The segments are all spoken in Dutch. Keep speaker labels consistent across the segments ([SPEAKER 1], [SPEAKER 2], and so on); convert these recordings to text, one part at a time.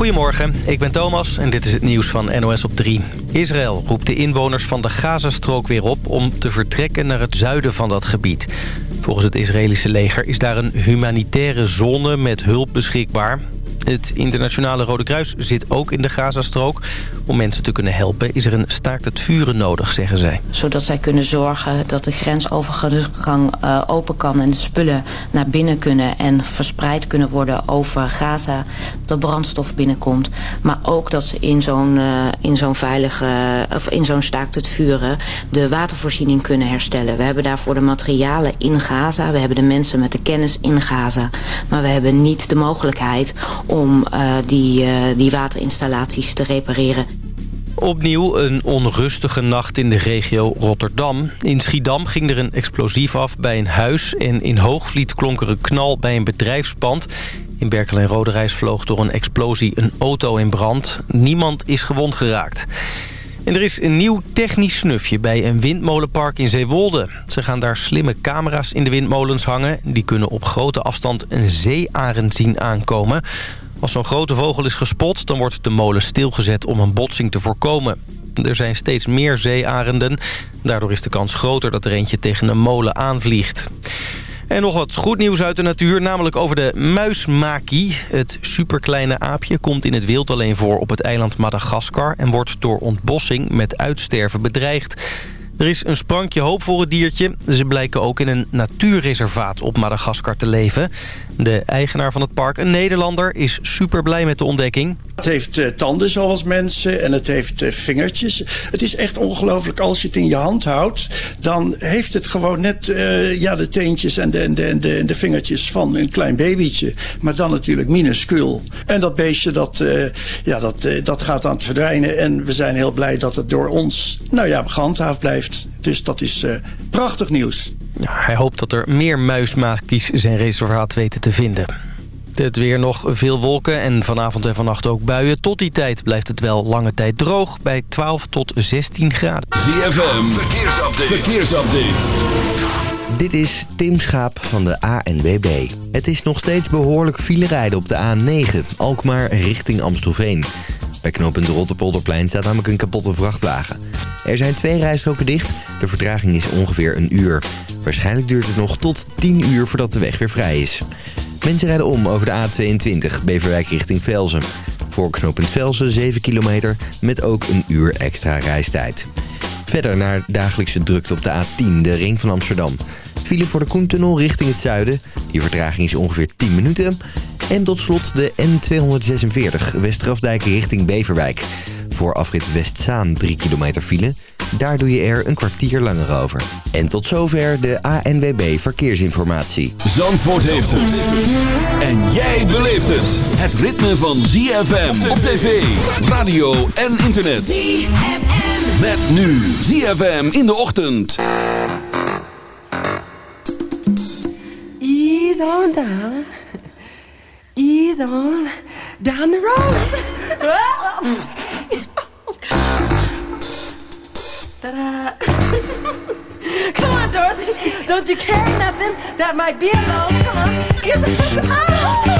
[SPEAKER 1] Goedemorgen, ik ben Thomas en dit is het nieuws van NOS op 3. Israël roept de inwoners van de Gazastrook weer op om te vertrekken naar het zuiden van dat gebied. Volgens het Israëlische leger is daar een humanitaire zone met hulp beschikbaar. Het internationale Rode Kruis zit ook in de Gazastrook. Om mensen te kunnen helpen is er een staakt het vuren nodig, zeggen zij.
[SPEAKER 2] Zodat zij kunnen zorgen dat de grensovergang uh, open kan... en de spullen naar binnen kunnen en verspreid kunnen worden over Gaza... dat brandstof binnenkomt. Maar ook dat ze in zo'n uh, in zo'n veilige, of in zo'n staakt het vuren... de watervoorziening kunnen herstellen. We hebben daarvoor de materialen in Gaza. We hebben de mensen met de kennis in Gaza. Maar we hebben niet de mogelijkheid om uh, die, uh, die waterinstallaties te repareren.
[SPEAKER 1] Opnieuw een onrustige nacht in de regio Rotterdam. In Schiedam ging er een explosief af bij een huis... en in Hoogvliet klonk er een knal bij een bedrijfspand. In Berkel en Roderijs vloog door een explosie een auto in brand. Niemand is gewond geraakt. En er is een nieuw technisch snufje bij een windmolenpark in Zeewolde. Ze gaan daar slimme camera's in de windmolens hangen. Die kunnen op grote afstand een zeearend zien aankomen. Als zo'n grote vogel is gespot, dan wordt de molen stilgezet om een botsing te voorkomen. Er zijn steeds meer zeearenden. Daardoor is de kans groter dat er eentje tegen een molen aanvliegt. En nog wat goed nieuws uit de natuur, namelijk over de muismaki. Het superkleine aapje komt in het wild alleen voor op het eiland Madagaskar... en wordt door ontbossing met uitsterven bedreigd. Er is een sprankje hoop voor het diertje. Ze blijken ook in een natuurreservaat op Madagaskar te leven. De eigenaar van het park, een Nederlander, is super blij met de ontdekking.
[SPEAKER 3] Het heeft uh, tanden zoals mensen en het heeft uh, vingertjes. Het is echt ongelooflijk. Als je het in je hand houdt, dan heeft het gewoon net uh, ja, de teentjes en de, de, de, de vingertjes van een klein babytje. Maar dan natuurlijk minuscuul. En dat beestje, dat, ja, dat, dat gaat aan het verdwijnen. En we zijn heel blij dat het door ons nou ja, gehandhaafd blijft. Dus dat is prachtig nieuws.
[SPEAKER 1] Ja, hij hoopt dat er meer muismakies zijn reservaat weten te vinden. Het weer nog veel wolken en vanavond en vannacht ook buien. Tot die tijd blijft het wel lange tijd droog bij 12 tot 16 graden.
[SPEAKER 4] ZFM, verkeersupdate. verkeersupdate.
[SPEAKER 5] Dit is Tim Schaap van de ANWB. Het is nog steeds behoorlijk file rijden op de A9, Alkmaar richting Amstelveen. Bij knooppunt Rotterpolderplein staat namelijk een kapotte vrachtwagen. Er zijn twee rijstroken dicht, de vertraging is ongeveer een uur. Waarschijnlijk duurt het nog tot 10 uur voordat de weg weer vrij is. Mensen rijden om over de A22 Beverwijk richting Velzen. Voor knooppunt Velzen 7 kilometer met ook een uur extra reistijd. Verder naar dagelijkse drukte op de A10, de ring van Amsterdam. File voor de Koentunnel richting het zuiden. Die vertraging is ongeveer 10 minuten. En tot slot de N246 Westrafdijk richting Beverwijk. Voor afrit Westzaan 3 kilometer file. Daar doe je er een kwartier langer over. En tot zover de ANWB Verkeersinformatie.
[SPEAKER 4] Zandvoort heeft het. En jij beleeft het. Het ritme van ZFM op tv, radio en internet. ZFM. Met nu ZFM in de ochtend.
[SPEAKER 6] Ease on down. Ease on down the road. Ta-da! Come on, Dorothy. Don't you carry nothing that might be a load. Come on. Oh!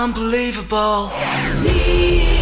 [SPEAKER 6] unbelievable.
[SPEAKER 7] Yeah.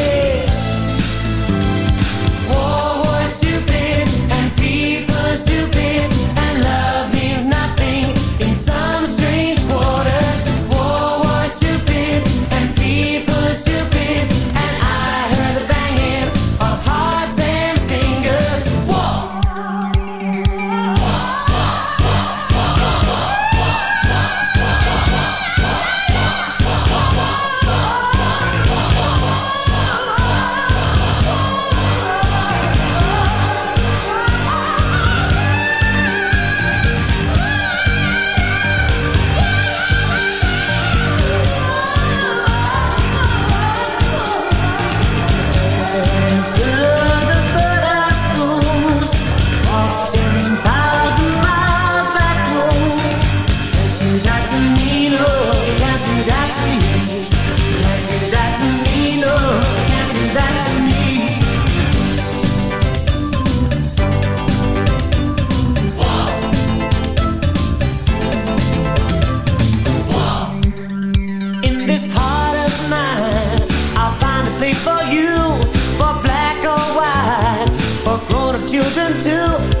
[SPEAKER 7] children too.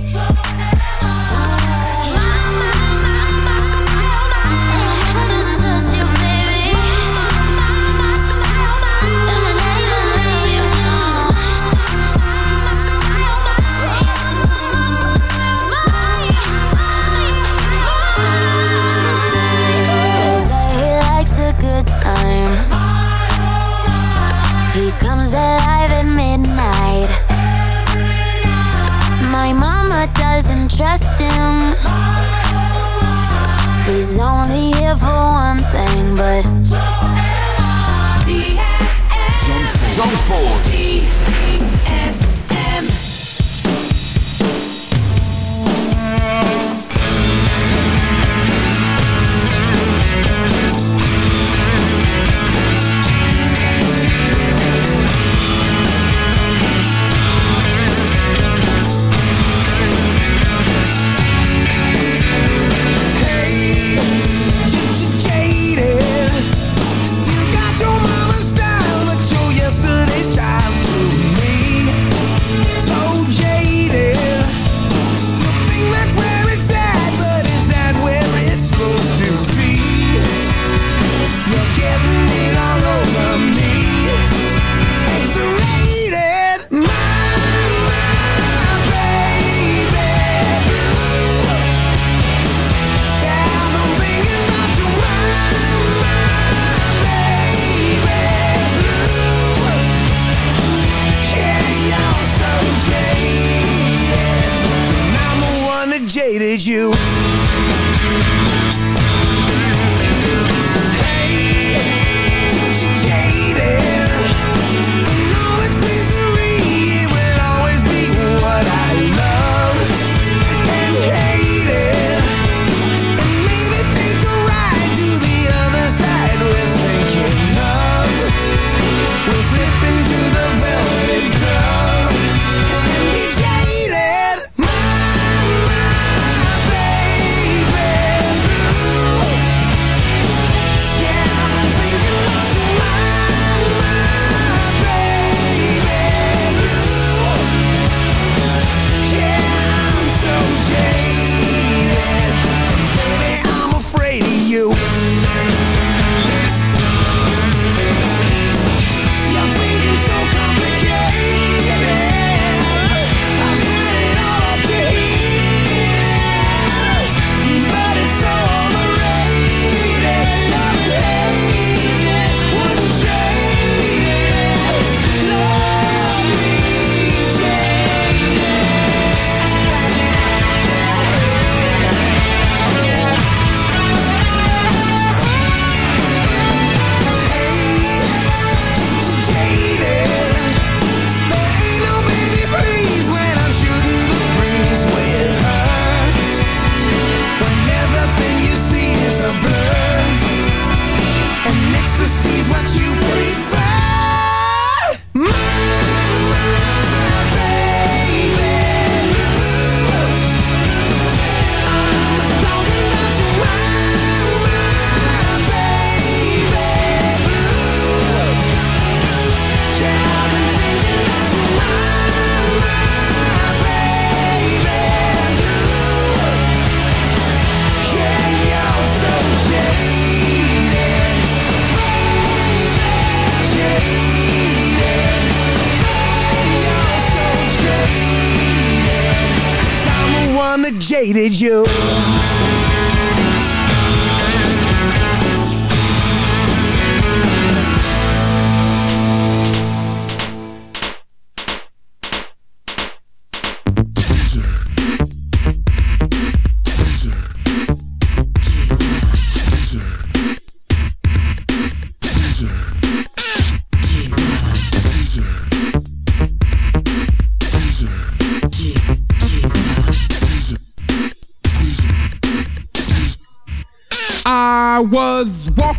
[SPEAKER 4] trust
[SPEAKER 8] him. He's only here for one thing, but so am I. Zandvoort. hated you.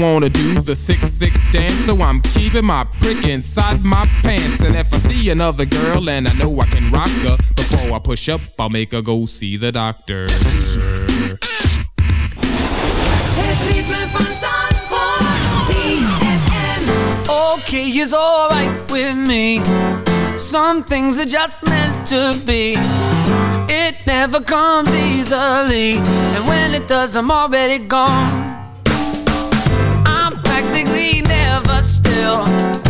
[SPEAKER 9] wanna do the sick, sick dance, so I'm keeping my prick inside my pants. And if I see another girl and I know I can rock her, before I push up, I'll make her go see the doctor.
[SPEAKER 10] Okay, is alright with me. Some things are just meant to be. It never comes easily. And when it does, I'm already gone. Still.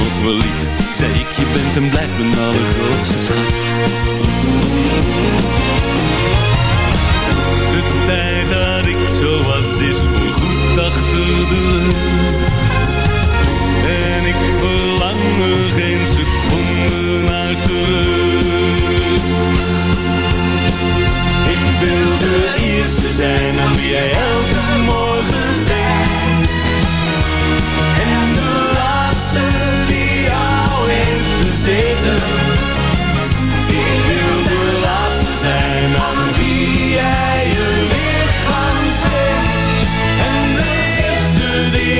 [SPEAKER 11] ook wel lief. Zei ik, je bent en blijft mijn allergrootste schat. De tijd dat ik zo was is voorgoed achter de rug En ik verlang er geen seconde naar terug. Ik wil de eerste zijn aan wie jij elke morgen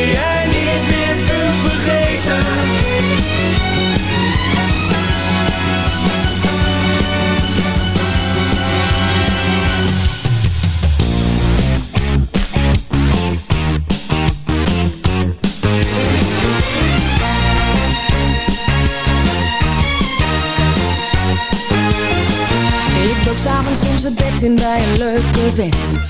[SPEAKER 11] die jij niet meer kunt vergeten.
[SPEAKER 12] Ik loop s'avonds soms het bed in bij een leuke vent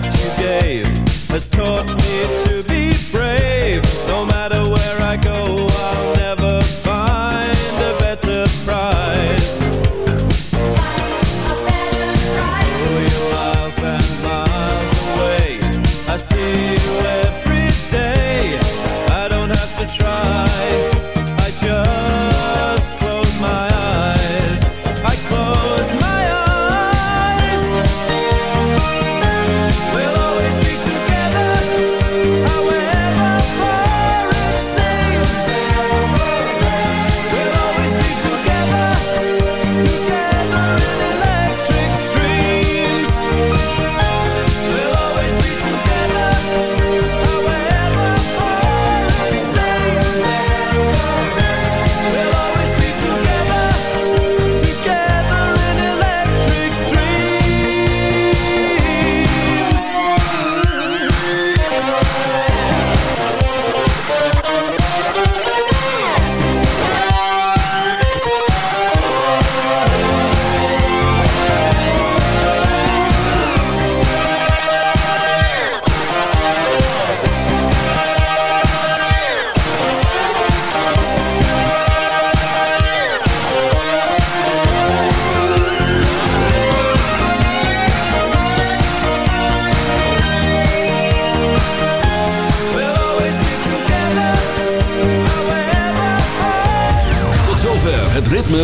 [SPEAKER 13] that you gave has taught me to be